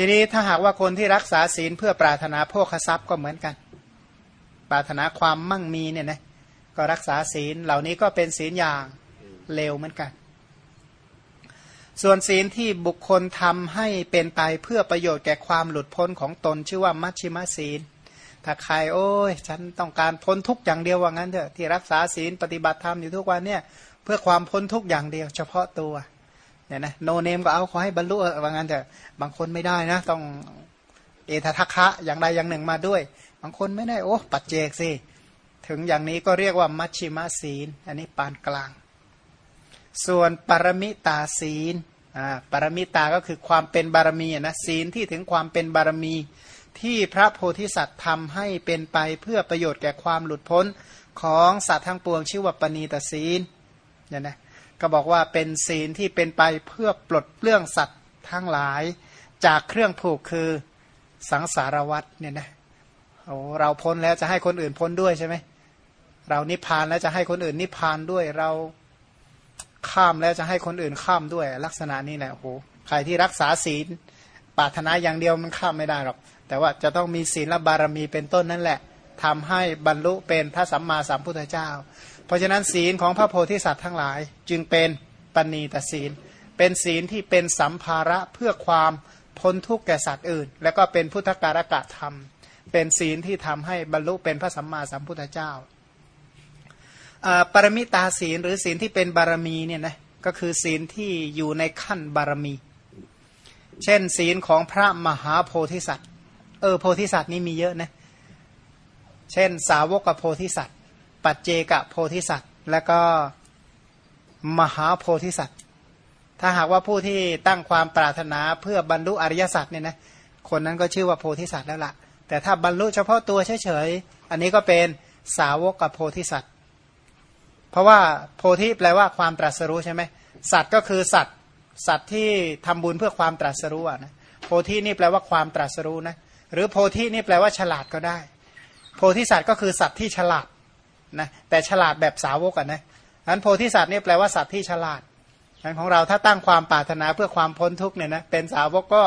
ทีนี้ถ้าหากว่าคนที่รักษาศีลเพื่อปรารถนาโภคทรัพย์ก็เหมือนกัน ปรารถนาความมั่งมีเนี่ยนะก็รักษาศีลเหล่านี้ก็เป็นศีลอย่างเลวเหมือนกัน ส่วนศีลที่บุคคลทำให้เป็นไปเพื่อประโยชน์แก่ความหลุดพ้นของตนชื่อว่ามัชชิมศีล ถ้าใครโอ้ยฉันต้องการพ้นทุกอย่างเดียวว่างั้นเถอะที่รักษาศีลปฏิบัติธรรมอยู่ทุกวันเนี่ยเพื่อความพ้นทุกอย่างเดียว เฉพาะตัว เนี่ยนะโนเนมก็เอาขอให้บรรลุว่างั้นเถอะบางคนไม่ได้นะ ต้องเอททัคคะอย่างใดอย่างหนึ่งมาด้วย บางคนไม่ได้โอ้ปัจเจกสิถึงอย่างนี้ก็เรียกว่ามัชชิมศีล อันนี้ปานกลาง ส่วนปรมิตาศีลอ่าปรมิตาก็คือความเป็นบารมีนะศีลที่ถึงความเป็นบารมีที่พระโพธิสัตว์ทำให้เป็นไปเพื่อประโยชน์แก่ความหลุดพ้นของสัตว์ทั้งปวงชื่อว่าปณีตศีลเนี่ยนะ ก็บอกว่าเป็นศีลที่เป็นไปเพื่อปลดเปลื้องสัตว์ทั้งหลาย จากเครื่องผูกคือสังสารวัตเนี่ยนะโอ้เราพ้นแล้วจะให้คนอื่นพ้นด้วยใช่ไหมเรานิพพานแล้วจะให้คนอื่นนิพพานด้วยเราข้ามแล้วจะให้คนอื่นข้ามด้วย ลักษณะนี้แหละโอ้โหใครที่รักษาศีลปรารถนาอย่างเดียวมันข้ามไม่ได้หรอก แต่ว่าจะต้องมีศีลและบารมีเป็นต้นนั่นแหละทำให้บรรลุเป็นพระสัมมาสัมพุทธเจ้า เพราะฉะนั้นศีลของพระโพธิสัตว์ทั้งหลาย จึงเป็นปณีตศีล เป็นศีลที่เป็นสัมภาระเพื่อความพ้นทุกข์แก่สัตว์อื่น และก็เป็นพุทธการกะธรรม เป็นศีลที่ทำให้บรรลุเป็นพระสัมมาสัมพุทธเจ้าปรมิตาศีลหรือศีลที่เป็นบารมีเนี่ยนะก็คือศีลที่อยู่ในขั้นบารมี เช่น ศีลของพระมหาโพธิสัตว์ เออโพธิสัตว์นี่มีเยอะนะเช่น สาวกโพธิสัตว์ ปัจเจกโพธิสัตว์ แล้วก็มหาโพธิสัตว์ ถ้าหากว่าผู้ที่ตั้งความปรารถนาเพื่อบรรลุอริยสัจเนี่ยนะคนนั้นก็ชื่อว่าโพธิสัตว์แล้วละ่ะ แต่ถ้าบรรลุเฉพาะตัวเฉยๆอันนี้ก็เป็นสาวกกับโพธิสัตว์ เพราะว่าโพธิแปลว่าความตรัสรู้ใช่ไหมสัตว์ก็คือสัตว์สัตว์ที่ทำบุญเพื่อความตรัสรู้นะโพธินี่แปลว่าความตรัสรู้นะหรือโพธินี่แปลว่าฉลาดก็ได้ โพธิสัตว์ก็คือสัตว์ที่ฉลาด นะแต่ฉลาดแบบสาวกกันนะนั้นโพธิสัตว์นี่แปลว่าสัตว์ที่ฉลาดนั้นของเราถ้าตั้งความปรารถนาเพื่อความพ้นทุกเนี่ยนะเป็นสาวกก็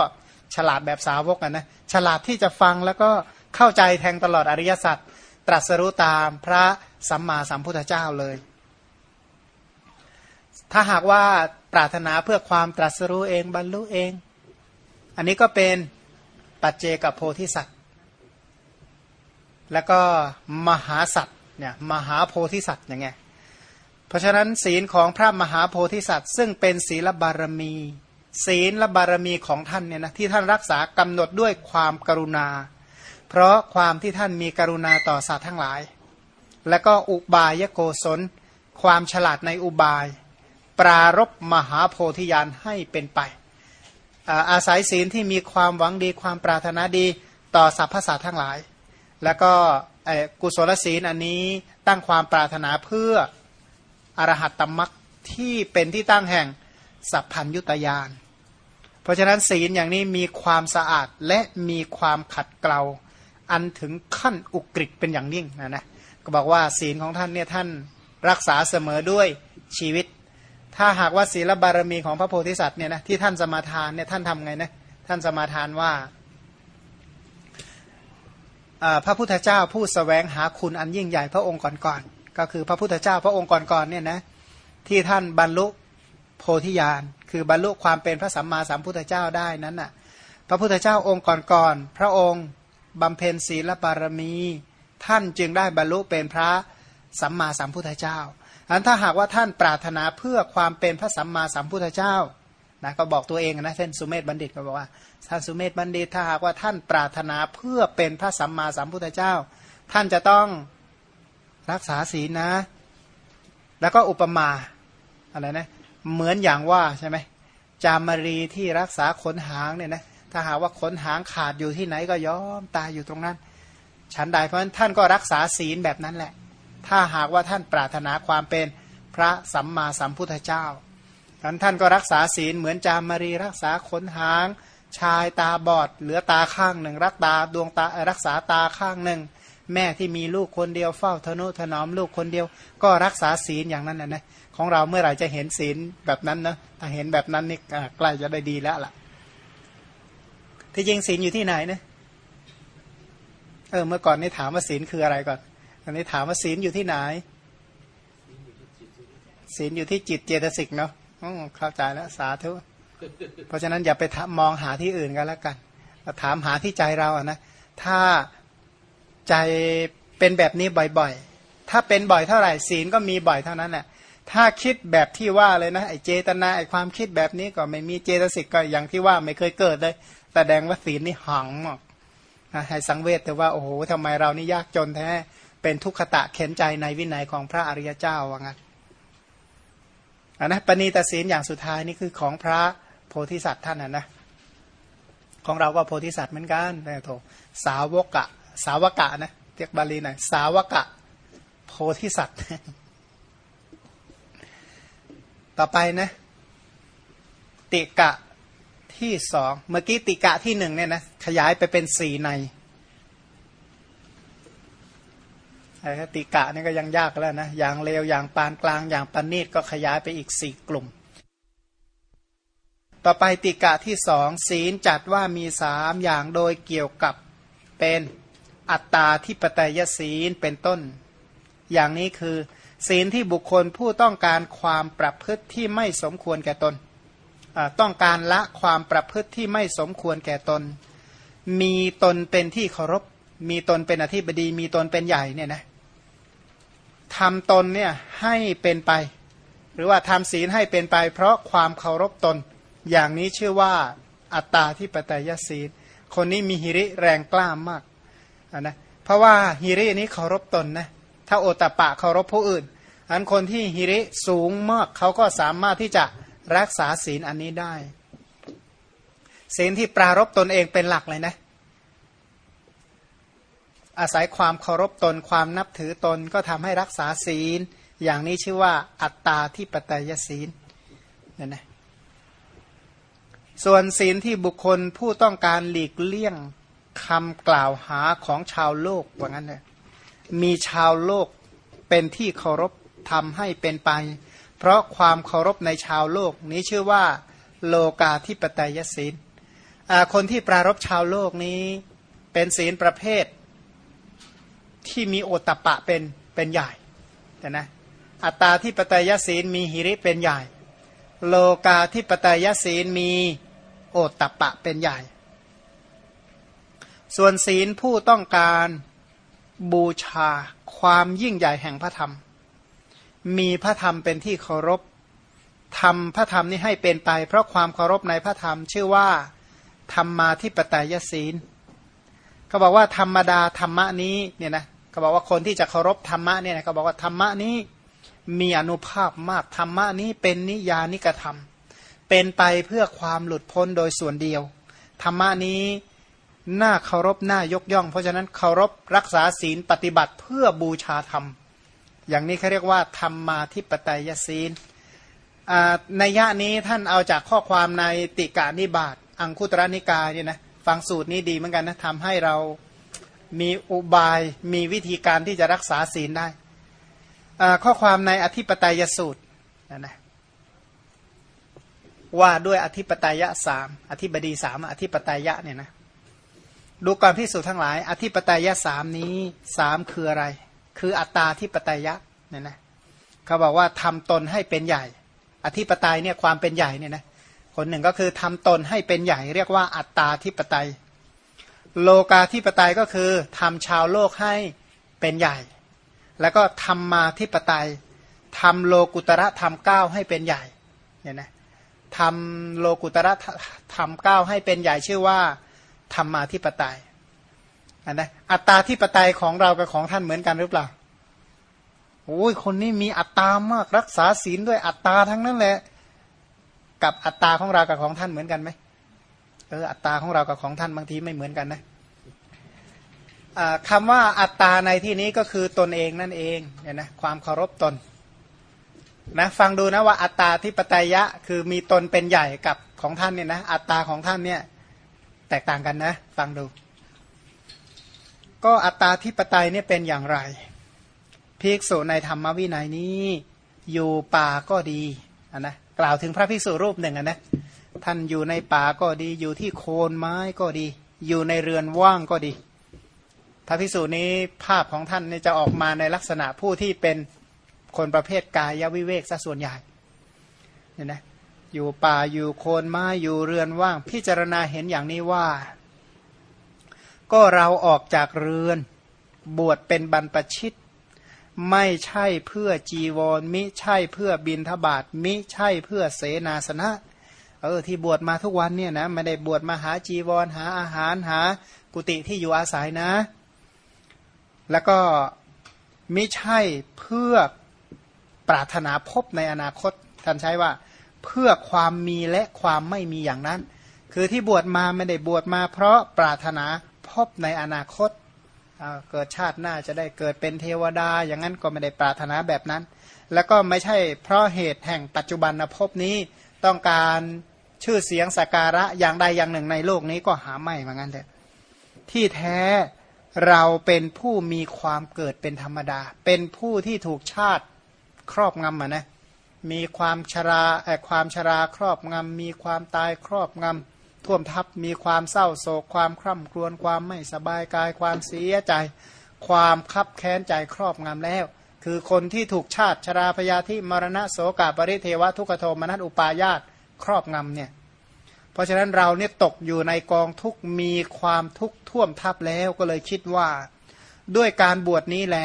ฉลาดแบบสาวกกันนะฉลาดที่จะฟังแล้วก็เข้าใจแทงตลอดอริยสัจตรัสรู้ตามพระสัมมาสัมพุทธเจ้าเลย ถ้าหากว่าปรารถนาเพื่อความตรัสรู้เองบรรลุเอง อันนี้ก็เป็นปัจเจกโพธิสัตว์ แล้วก็มหาสัตว์ เนี่ยมหาโพธิสัตว์อย่างเงี้ยเพราะฉะนั้นศีลของพระมหาโพธิสัตว์ ซึ่งเป็นศีลบารมี ศีลและบารมีของท่านเนี่ยนะที่ท่านรักษากำหนดด้วยความกรุณา เพราะความที่ท่านมีกรุณาต่อสัตว์ทั้งหลาย แล้วก็อุบายโกศล ความฉลาดในอุบาย ปรารบมหาโพธิญาณให้เป็นไป อาศัยศีลที่มีความหวังดีความปรารถนาดีต่อสรรพสัตว์ทั้งหลาย แล้วก็ กุศลศีลอันนี้ตั้งความปรารถนาเพื่ออรหัตตมรักที่เป็นที่ตั้งแห่งสัพพัญยุตยาน เพราะฉะนั้นศีลอย่างนี้มีความสะอาดและมีความขัดเกลาอันถึงขั้นอุกฤษเป็นอย่างยิ่งนะนะก็บอกว่าศีลของท่านเนี่ยท่านรักษาเสมอด้วยชีวิต ถ้าหากว่าศีลบารมีของพระโพธิสัตว์เนี่ยนะที่ท่านสมาทานเนี่ยท่านทำไงนะท่านสมาทานว่า พระพุทธเจ้าผู้สแสวงหาคุณอันยิ่งใหญ่พระองค์ก่อนๆก็คือพระพุทธเจ้าพระองค์ก่อนๆเนี่ยนะที่ท่านบรรลุโพธิญาณคือบรรลุความเป็นพระสัมมาสัมพุทธเจ้าได้นั้นน่ะพระพุทธเจ้าองค์ก่อนๆพระองค์บำเพ็ญศีลบารมี ท่านจึงได้บรรลุเป็นพระสัมมาสัมพุทธเจ้าอันถ้าหากว่าท่านปรารถนาเพื่อความเป็นพระสัมมาสัมพุทธเจ้า นะก็บอกตัวเองนะเช่นสุเมธบัณฑิตก็บอกว่าท่านสุเมธบัณฑิตถ้าหากว่าท่านปรารถนาเพื่อเป็นพระสัมมาสัมพุทธเจ้า ท่านจะต้องรักษาศีลนะ แล้วก็อุปมาอะไรนะเหมือนอย่างว่าใช่ไหมจามรีที่รักษาขนหางเนี่ยนะถ้าหากว่าขนหางขาดอยู่ที่ไหนก็ยอมตายอยู่ตรงนั้นฉันใดเพราะฉะนั้นท่านก็รักษาศีลแบบนั้นแหละ ถ้าหากว่าท่านปรารถนาความเป็นพระสัมมาสัมพุทธเจ้า ท่านท่านก็รักษาศีลเหมือนจามมารีรักษาขนหาง ชายตาบอด เหลือตาข้างหนึ่ง รักตาดวงตารักษาตาข้างหนึ่ง แม่ที่มีลูกคนเดียวเฝ้าทนุถนอมลูกคนเดียว ก็รักษาศีลอย่างนั้นนะนะของเราเมื่อไหร่จะเห็นศีลแบบนั้นนะถ้าเห็นแบบนั้นนี่ใกล้จะได้ดีแล้วล่ะ ที่จริงศีลอยู่ที่ไหนนะเออเมื่อก่อนนี่ถามว่าศีลคืออะไรก่อน อันนี้ถามว่าศีลอยู่ที่ไหนศีลอยู่ที่จิตเจตสิกเนาะ เข้าใจแล้วสาธุเพราะฉะนั้นอย่าไปมองหาที่อื่นกันแล้วกันถามหาที่ใจเราอะนะถ้าใจเป็นแบบนี้บ่อยๆ ถ้าเป็นบ่อยเท่าไหร่ศีลก็มีบ่อยเท่านั้นแหละถ้าคิดแบบที่ว่าเลยนะไอเจตนาไอความคิดแบบนี้ก็ไม่มีเจตสิกก็อย่างที่ว่าไม่เคยเกิดเลยแสดงว่าศีลนี่หังมากให้สังเวชแต่ว่าโอ้โหทำไมเรานี่ยากจนแท้เป็นทุกขตะเข็นใจในวินัยของพระอริยเจ้าว่างั้น อันนะปณีตศีลอย่างสุดท้ายนี่คือของพระโพธิสัตว์ท่านนะนะของเราก็โพธิสัตว์เหมือนกันแต่โถสาวกะ สาวกะนะเรียกบาลีหน่อยสาวกะ โพธิสัตว์ ต่อไปนะ ติกะที่สองเมื่อกี้ติกะที่หนึ่งเนี่ยนะขยายไปเป็นสี่ใน ไอ้ติกะนี่ก็ยังยากแล้วนะ อย่างเลวอย่างปานกลางอย่างปานนีตก็ขยายไปอีกสี่กลุ่ม ต่อไปติกะที่สองศีลจัดว่ามีสามอย่างโดยเกี่ยวกับเป็นอัตตาที่ปตยศีลเป็นต้น อย่างนี้คือ ศีลที่บุคคลผู้ต้องการความประพฤติที่ไม่สมควรแก่ตน ต้องการละความประพฤติที่ไม่สมควรแก่ตน มีตนเป็นที่เคารพ มีตนเป็นอธิบดี มีตนเป็นใหญ่เนี่ยนะ ทำตนเนี่ยให้เป็นไป หรือว่าทำศีลให้เป็นไป เพราะความเคารพตน อย่างนี้ชื่อว่าอัตตาที่ปตยศีล คนนี้มีหิริแรงกล้ามมากนะเพราะว่าหิรินี้เคารพตนนะถ้าโอตปะเคารพผู้อื่น อันคนที่หิริสูงมากเขาก็สามารถที่จะรักษาศีลอันนี้ได้ศีลที่ปรารบตนเองเป็นหลักเลยนะ อาศัยความเคารพตนความนับถือตนก็ทำให้รักษาศีล อย่างนี้ชื่อว่าอัตตาที่ปไตยศีลนั่นนะส่วนศีลที่บุคคลผู้ต้องการหลีกเลี่ยงคำกล่าวหาของชาวโลกว่างั้นเลยมีชาวโลกเป็นที่เคารพทำให้เป็นไป เพราะความเคารพในชาวโลกนี้ชื่อว่า โลกาธิปไตยศีลคนที่ปรารบชาวโลกนี้เป็นศีลประเภท ที่มีโอตปะเป็นเป็นใหญ่แต่นะอัตตาที่ปตยศีลมีหิริเป็นใหญ่ โลกาที่ปตยศีลมีโอตตปะเป็นใหญ่ ส่วนศีลผู้ต้องการบูชาความยิ่งใหญ่แห่งพระธรรม มีพระธรรมเป็นที่เคารพทำพระธรรมนี้ให้เป็นไป เพราะความเคารพในพระธรรมชื่อว่าธรรมาทิปตยศีล เขาบอกว่าธรรมดาธรรมะนี้เนี่ยนะเขาบอกว่าคนที่จะเคารพธรรมะเนี่ยนะเขาบอกว่าธรรมะนี้มีอนุภาพมากธรรมะนี้เป็นนิยานิกธรรม เป็นไปเพื่อความหลุดพ้นโดยส่วนเดียว ธรรมะนี้น่าเคารพน่ายกย่อง เพราะฉะนั้นเคารพรักษาศีลปฏิบัติเพื่อบูชาธรรม อย่างนี้เขาเรียกว่าธรรมมาทิปไตยศีลในยะนี้ท่านเอาจากข้อความในติกานิบาตอังคุตรนิกายเนี่ยนะ ฟังสูตรนี้ดีเหมือนกันนะทำให้เรามีอุบายมีวิธีการที่จะรักษาศีลได้ ข้อความในอธิปไตยสูตรนะนะว่าด้วยอธิปไตยสามอธิบดีสามอธิปไตยะเนี่ยนะดูความพิสูจน์ทั้งหลาย อธิปไตยสามนี้สามคืออะไร คืออัตตาที่ปไตยะเนี่ยนะเขาบอกว่าทำตนให้เป็นใหญ่ อธิปไตยเนี่ยความเป็นใหญ่เนี่ยนะ คนหนึ่งก็คือทำตนให้เป็นใหญ่เรียกว่าอัตตาที่ปไตย โลกาที่ปไตยก็คือทำชาวโลกให้เป็นใหญ่ แล้วก็ทำมาที่ปไตยทำโลกุตระทำเก้าให้เป็นใหญ่เนี่ยนะทำโลกุตระทำเก้าให้เป็นใหญ่ชื่อว่าธรรมาธิปไตยอันนะอัตตาที่ปไตยของเรากับของท่านเหมือนกันหรือเปล่าโอ้ยคนนี้มีอัตตามากรักษาศีลด้วยอัตตาทั้งนั้นแหละ กับอัตตาของเรากับของท่านเหมือนกันไหมเอออัตตาของเรากับของท่านบางทีไม่เหมือนกันนะคำว่าอัตตาในที่นี้ก็คือตนเองนั่นเองเนี่ยนะความเคารพตนนะฟังดูนะว่าอัตตาที่ปไตยะคือมีตนเป็นใหญ่กับของท่านเนี่ยนะอัตตาของท่านเนี่ยแตกต่างกันนะ ฟังดู ก็อัตตาที่ปไตยเนี่ยเป็นอย่างไรภิกษุในธรรมวินัยนี้ อยู่ป่าก็ดีนนะ กล่าวถึงพระภิกษุรูปหนึ่งนะท่านอยู่ในป่าก็ดีอยู่ที่โคนไม้ก็ดี อยู่ในเรือนว่างก็ดี พระพิสูจนี้ภาพของท่านจะออกมาในลักษณะผู้ที่เป็นคนประเภทกายวิเวกซะส่วนใหญ่เนี่ยนะอยู่ป่าอยู่โคนไม้อยู่เรือนว่าง พิจารณาเห็นอย่างนี้ว่า ก็เราออกจากเรือนบวชเป็นบรรปชิต ไม่ใช่เพื่อจีวร มิใช่เพื่อบินทบาทมิใช่เพื่อเสนาสนะ เออที่บวชมาทุกวันเนี่ยนะไม่ได้บวชมาหาจีวร หาอาหารหากุฏิที่อยู่อาศัยนะ แล้วก็มิใช่เพื่อปรารถนาพบในอนาคตท่านใช้ว่า เพื่อความมีและความไม่มีอย่างนั้น คือที่บวชมาไม่ได้บวชมาเพราะปรารถนาพบในอนาคต เกิดชาติหน้าจะได้เกิดเป็นเทวดา อย่างนั้นก็ไม่ได้ปรารถนาแบบนั้น แล้วก็ไม่ใช่เพราะเหตุแห่งปัจจุบันภพนี้ต้องการชื่อเสียงสักการะอย่างใดอย่างหนึ่งในโลกนี้ก็หาไม่เหมือนกันแต่ที่แท้เราเป็นผู้มีความเกิดเป็นธรรมดา เป็นผู้ที่ถูกชาติครอบงำอะนะมีความชราความชราครอบงำมีความตายครอบงำ ท่วมทับมีความเศร้าโศกความคร่ำครวญความไม่สบายกายความเสียใจ ความคับแค้นใจครอบงำแล้ว คือคนที่ถูกชาติชราพยาธิมรณะโสกาปริเทวทุกโทมนัสอุปายาตครอบงำเนี่ยเพราะฉะนั้นเราเนี่ยตกอยู่ในกองทุกมีความทุกข์ท่วมทับแล้วก็เลยคิดว่า ด้วยการบวชนี้แล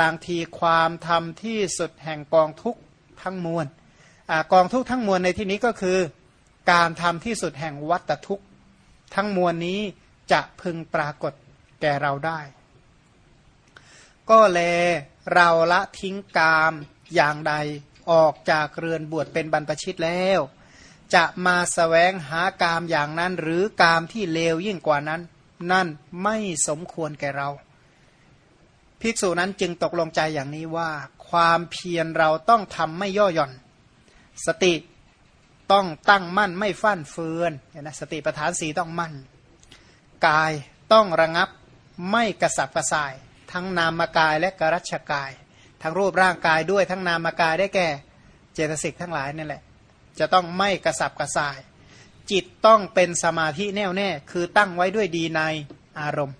ลางทีความทำที่สุดแห่งกองทุกทั้งมวลกองทุกทั้งมวลในที่นี้ก็คือ การทำที่สุดแห่งวัตทุกทั้งมวลนี้จะพึงปรากฏแก่เราได้ ก็แลเราละทิ้งกามอย่างใดออกจากเรือนบวชเป็นบรรพชิตแล้ว จะมาสแสวงหากามอย่างนั้น หรือกามที่เลวยิ่งกว่านั้น นั่นไม่สมควรแก่เรา ภิกษุนั้นจึงตกลงใจอย่างนี้ว่า ความเพียรเราต้องทำไม่ย่อหย่อน สติ ต้องตั้งมั่นไม่ฟั่นเฟือนนะสติปัฏฐานสีต้องมั่น กายต้องระงับไม่กระสับกระส่าย ทั้งนามกายและกรัชกาย ทั้งรูปร่างกายด้วยทั้งนามกายได้แก่เจตสิกทั้งหลายนี่แหละ จะต้องไม่กระสับกระส่าย จิตต้องเป็นสมาธิแน่วแน่ คือตั้งไว้ด้วยดีในอารมณ์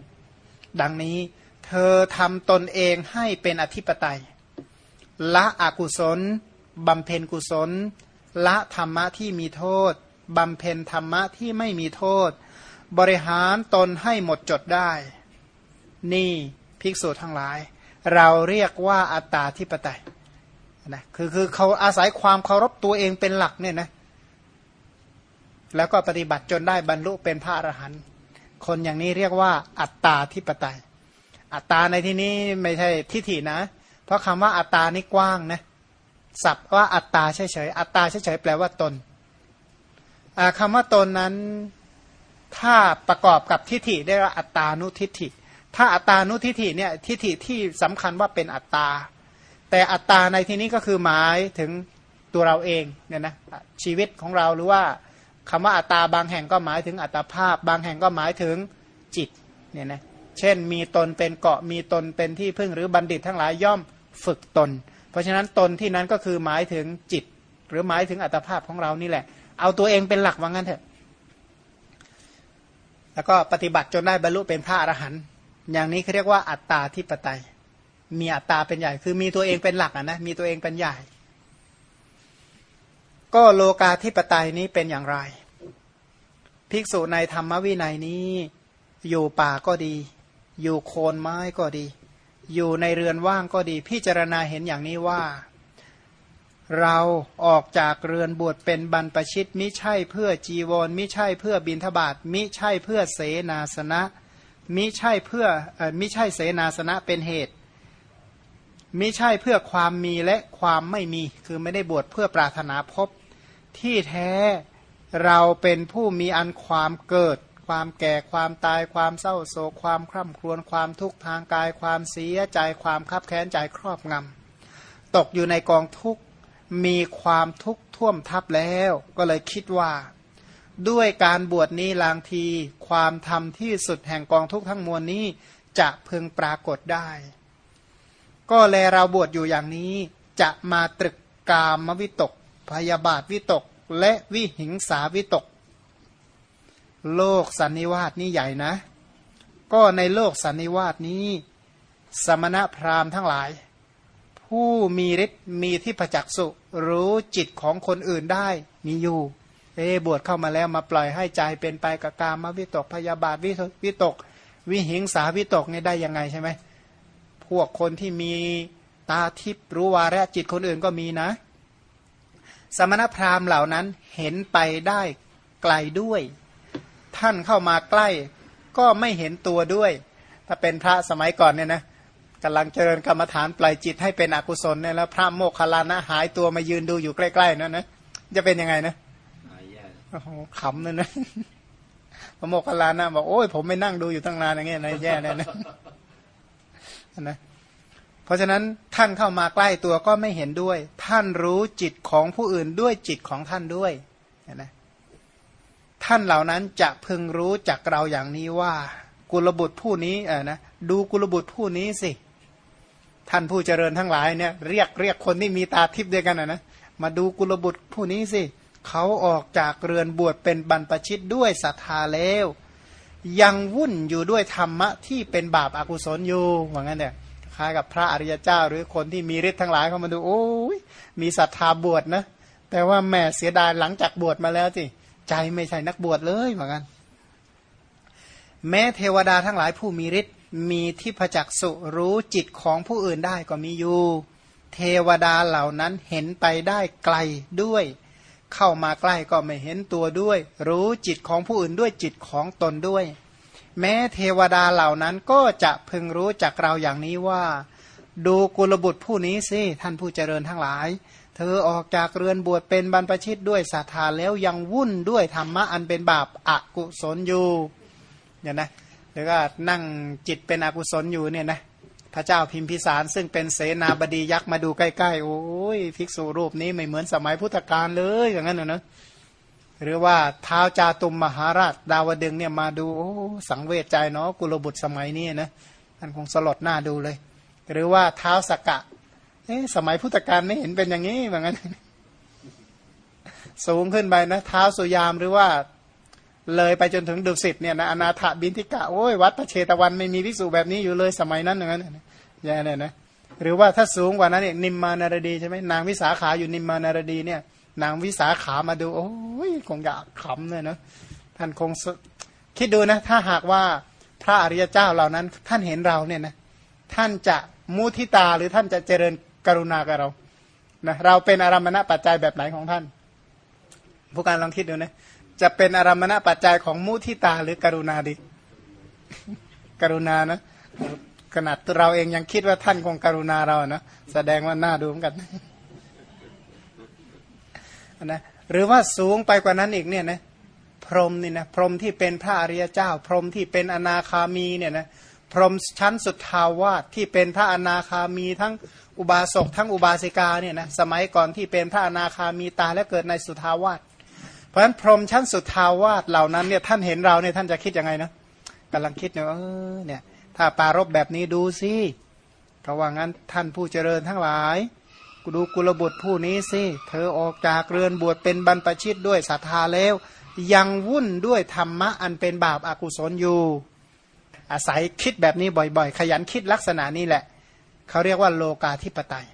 ดังนี้เธอทำตนเองให้เป็นอธิปไตยละอกุศลบำเพ็ญกุศล ละธรรมะที่มีโทษบำเพ็ญธรรมะที่ไม่มีโทษ บริหารตนให้หมดจดได้ นี่ภิกษุทั้งหลาย เราเรียกว่าอัตตาธิปไตยนะคือคือเขาอาศัยความเคารพตัวเองเป็นหลักเนี่ยนะแล้วก็ปฏิบัติจนได้บรรลุเป็นพระอรหันต์คนอย่างนี้เรียกว่า อัตตาธิปไตย อัตตาในที่นี้ไม่ใช่ทิฏฐินะ เพราะคำว่าอัตตานี่กว้างนะ ศัพท์ว่าอัตตาเฉยๆอัตตาเฉยๆแปลว่าตนคำว่าตนนั้นถ้าประกอบกับทิฏฐิได้ว่าอัตตานุทิฏฐิ ถ้าอัตตานุทิฏฐิเนี่ยทิฏฐิที่สำคัญว่าเป็นอัตตา แต่อัตตาในที่นี้ก็คือหมายถึงตัวเราเองเนี่ยนะชีวิตของเราหรือว่าคำว่าอัตตาบางแห่งก็หมายถึงอัตภาพ บางแห่งก็หมายถึงจิตเนี่ยนะเช่นมีตนเป็นเกาะมีตนเป็นที่พึ่งหรือบัณฑิตทั้งหลายย่อมฝึกตน เพราะฉะนั้นตนที่นั้นก็คือหมายถึงจิต หรือหมายถึงอัตภาพของเรานี่แหละ เอาตัวเองเป็นหลักว่างั้นเถอะ แล้วก็ปฏิบัติจนได้บรรลุเป็นพระอรหันต์อย่างนี้เขาเรียกว่าอัตตาทิปไตย มีอัตตาเป็นใหญ่ คือมีตัวเองเป็นหลักนะมีตัวเองเป็นใหญ่ ก็โลกาธิปไตยนี้เป็นอย่างไร ภิกษุในธรรมวินัยนี้ อยู่ป่าก็ดี อยู่โคนไม้ก็ดี อยู่ในเรือนว่างก็ดี พิจารณาเห็นอย่างนี้ว่า เราออกจากเรือนบวชเป็นบรรปชิตมิใช่เพื่อจีวรมิใช่เพื่อบินทบาทมิใช่เพื่อเสนาสนะ มิใช่เพื่อมิใช่เสนาสนะเป็นเหตุ มิใช่เพื่อความมีและความไม่มีคือไม่ได้บวชเพื่อปรารถนาพบที่แท้เราเป็นผู้มีอันความเกิด ความแก่ความตายความเศร้าโศกความคร่ำครวญความทุกข์ทางกายความเสียใจความคับแค้นใจครอบงำตกอยู่ในกองทุกข์มีความทุกข์ท่วมทับแล้ว ก็เลยคิดว่า ด้วยการบวชนี้ลางที ความทำที่สุดแห่งกองทุกข์ทั้งมวลนี้จะพึงปรากฏได้ ก็แลเราบวชอยู่อย่างนี้ จะมาตรึกกามวิตก พยาบาทวิตก และวิหิงสาวิตก โลกสันนิวาสนี่ใหญ่นะ ก็ในโลกสันนิวาสนี้ สมณพราหมณ์ทั้งหลาย ผู้มีฤทธิ์มีที่ประจักษ์สุรู้จิตของคนอื่นได้มีอยู่ เอบวชเข้ามาแล้วมาปล่อยให้ใจเป็นไปกับกามวิตกพยาบาทวิตก วิหิงสาวิตกนี่ได้ยังไงใช่ไหมพวกคนที่มีตาทิพรู้วาระจิตคนอื่นก็มีนะ สมณพราหมณ์เหล่านั้นเห็นไปได้ไกลด้วย ท่านเข้ามาใกล้ ก็ไม่เห็นตัวด้วย ถ้าเป็นพระสมัยก่อนเนี่ยนะกำลังเจริญกรรมฐานปล่อยจิตให้เป็นอกุศลเนี่ยแล้วพระโมคคัลลานะหายตัวมายืนดูอยู่ใกล้ๆนั่นนะจะเป็นยังไงนะโอ้โหขำเลยนะพระโมคคัลลานะบอกโอ้ยผมไม่นั่งดูอยู่ตั้งนานอย่างเงี้ยนะแย่แน่นะนะเพราะฉะนั้นท่านเข้ามาใกล้ตัวก็ไม่เห็นด้วย ท่านรู้จิตของผู้อื่นด้วยจิตของท่านด้วยนะ ท่านเหล่านั้นจะพึงรู้จากเราอย่างนี้ว่า กุลบุตรผู้นี้เออนะดูกุลบุตรผู้นี้สิ ท่านผู้เจริญทั้งหลายเนี่ยเรียกเรียกคนที่มีตาทิพย์ด้วยกันนะมาดูกุลบุตรผู้นี้สิเขาออกจากเรือนบวชเป็นบรรพชิตด้วยศรัทธาแล้วยังวุ่นอยู่ด้วยธรรมะที่เป็นบาปอากุศลอยู่ว่างั้นเนี่ยคล้ายกับพระอริยเจ้า หรือคนที่มีฤทธิ์ทั้งหลายเขามาดูโอ้ยมีศรัทธาบวชนะแต่ว่าแม่เสียดายหลังจากบวชมาแล้วสิ ใจไม่ใช่นักบวชเลยเหมือนกัน แม้เทวดาทั้งหลายผู้มีฤทธิ์มีที่พจักสุรู้จิตของผู้อื่นได้ก็มีอยู่ เทวดาเหล่านั้นเห็นไปได้ไกลด้วย เข้ามาใกล้ก็ไม่เห็นตัวด้วย รู้จิตของผู้อื่นด้วยจิตของตนด้วย แม้เทวดาเหล่านั้นก็จะพึงรู้จากเราอย่างนี้ว่า ดูกุลบุตรผู้นี้สิท่านผู้เจริญทั้งหลาย เธอออกจากเรือนบวชเป็นบรรพชิตด้วยศรัทธาแล้วยังวุ่นด้วยธรรมะอันเป็นบาปอากุศลอยู่เนี่ยนะแล้วก็นั่งจิตเป็นอกุศลอยู่เนี่ยนะพระเจ้าพิมพิสารซึ่งเป็นเสนาบดียักษ์มาดูใกล้ๆ โอ้ยภิกษุรูปนี้ไม่เหมือนสมัยพุทธกาลเลยอย่างนั้นนะหรือว่าเท้าจาตุมมหาราชดาวดึงเนี่ยมาดูโอ้สังเวชใจเนาะกุลบุตรสมัยนี้นะท่านคงสลดหน้าดูเลย หรือว่าเท้าสกกะ เอ๊สมัยพุทธกาลไม่เห็นเป็นอย่างนี้เหมือนกันสูงขึ้นไปนะเท้าสุยามหรือว่า เลยไปจนถึงดุสิตเนี่ยนะอนาถบินทิกะโอ้ยวัดพระเชตวันไม่มีภิกษุแบบนี้อยู่เลยสมัยนั้นอย่างนั้นแย่เนี่ยนะหรือว่าถ้าสูงกว่านั้นเนี่ยนิมมานารดีใช่ไหมนางวิสาขาอยู่นิมมานารดีเนี่ย นางวิสาขามาดู โอ้ยคงอยากขำเลยนะท่านคงคิดดูนะ ถ้าหากว่าพระอริยเจ้าเหล่านั้น ท่านเห็นเราเนี่ยนะท่านจะมุทิตาหรือท่านจะเจริญ กรุณากับเรานะเราเป็นอารมณปัจจัยแบบไหนของท่าน ผู้การลองคิดดูนะจะเป็นอารมณปัจจัยของมุทิตาหรือกรุณาดี กรุณานะขนาดเราเองยังคิดว่าท่านคงกรุณาเรานะแสดงว่าน่าดูเหมือนกันนะหรือว่าสูงไปกว่านั้นอีกเนี่ยนะพรหมนี่นะพรหมที่เป็นพระอริยเจ้า พรหมที่เป็นอนาคามีเนี่ยนะ พรหมชั้นสุดทาวาสที่เป็นพระอนาคามีทั้งอุบาสกทั้งอุบาสิกาเนี่ยนะสมัยก่อนที่เป็นพระอนาคามีตายและเกิดในสุทาวาสเพราะฉะนั้นพรหมชั้นสุดทาวาสเหล่านั้นเนี่ยท่านเห็นเราเนี่ยท่านจะคิดยังไงนะกำลังคิดเนี่ยเออเนี่ยถ้าปารบแบบนี้ดูสิเขาว่างั้นท่านผู้เจริญทั้งหลายดูกุลบุตรผู้นี้สิเธอออกจากเรือนบวชเป็นบรรพชิตด้วยศรัทธาแล้ว ยังวุ่นด้วยธรรมะอันเป็นบาปอากุศลอยู่ อาศัยคิดแบบนี้บ่อยๆ ขยันคิดลักษณะนี้แหละ เขาเรียกว่าโลกาธิปไตย